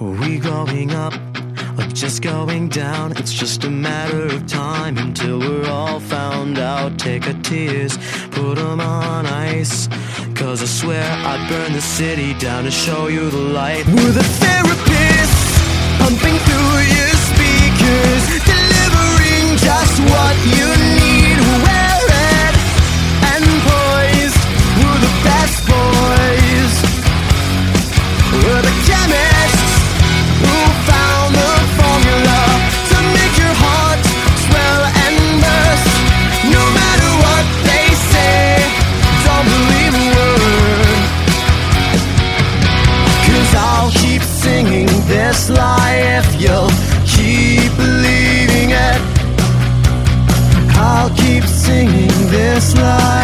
Are we going up or just going down? It's just a matter of time until we're all found out. Take our tears, put them on ice. Cause I swear I'd burn the city down to show you the light. We're the therapists, pumping through your speakers. this lie if you'll keep believing it. I'll keep singing this lie.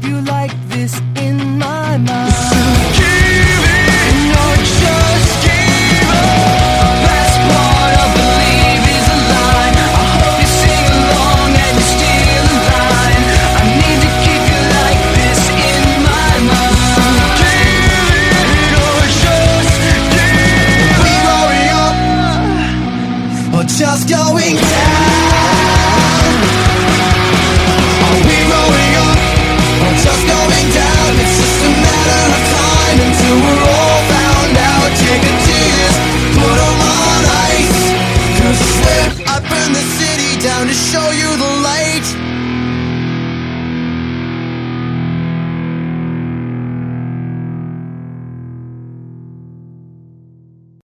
keep you like this down to show you the light.